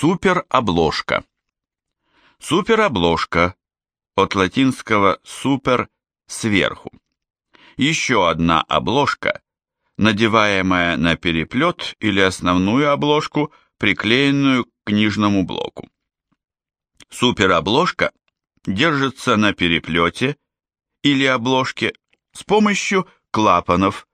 Суперобложка. Суперобложка от латинского super сверху. Еще одна обложка, надеваемая на переплет или основную обложку, приклеенную к книжному блоку. Суперобложка держится на переплете или обложке с помощью клапанов,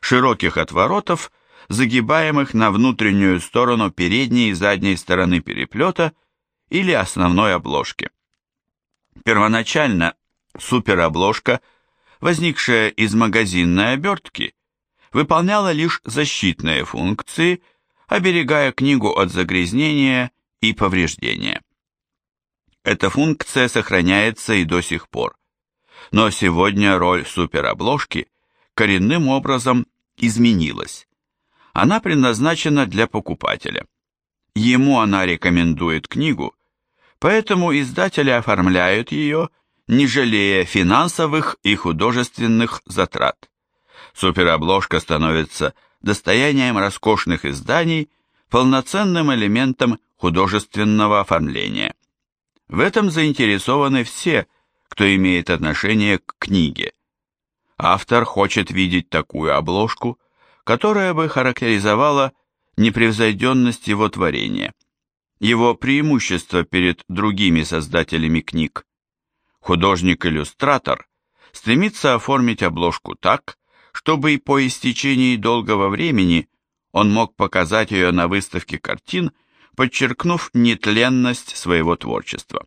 широких отворотов загибаемых на внутреннюю сторону передней и задней стороны переплета или основной обложки. Первоначально суперобложка, возникшая из магазинной обертки, выполняла лишь защитные функции, оберегая книгу от загрязнения и повреждения. Эта функция сохраняется и до сих пор. Но сегодня роль суперобложки коренным образом изменилась. Она предназначена для покупателя. Ему она рекомендует книгу, поэтому издатели оформляют ее, не жалея финансовых и художественных затрат. Суперобложка становится достоянием роскошных изданий, полноценным элементом художественного оформления. В этом заинтересованы все, кто имеет отношение к книге. Автор хочет видеть такую обложку – которая бы характеризовала непревзойденность его творения, его преимущество перед другими создателями книг. Художник-иллюстратор стремится оформить обложку так, чтобы и по истечении долгого времени он мог показать ее на выставке картин, подчеркнув нетленность своего творчества.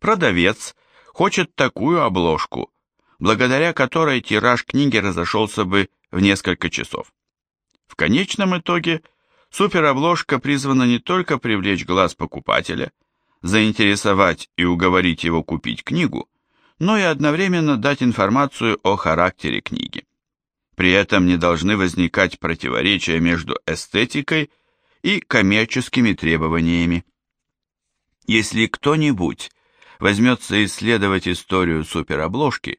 Продавец хочет такую обложку, благодаря которой тираж книги разошелся бы в несколько часов. В конечном итоге суперобложка призвана не только привлечь глаз покупателя, заинтересовать и уговорить его купить книгу, но и одновременно дать информацию о характере книги. При этом не должны возникать противоречия между эстетикой и коммерческими требованиями. Если кто-нибудь возьмется исследовать историю суперобложки,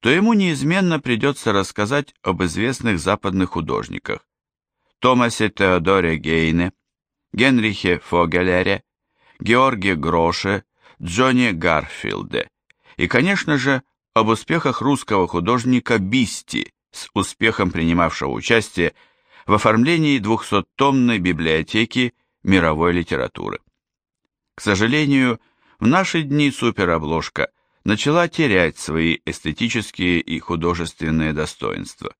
то ему неизменно придется рассказать об известных западных художниках, Томасе Теодоре Гейне, Генрихе Фогелере, Георге Гроше, Джонни Гарфилде и, конечно же, об успехах русского художника Бисти, с успехом принимавшего участие в оформлении 200-томной библиотеки мировой литературы. К сожалению, в наши дни суперобложка начала терять свои эстетические и художественные достоинства.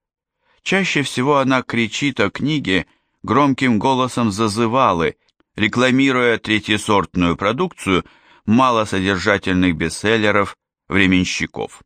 Чаще всего она кричит о книге громким голосом зазывалы, рекламируя третьесортную продукцию малосодержательных бестселлеров, временщиков.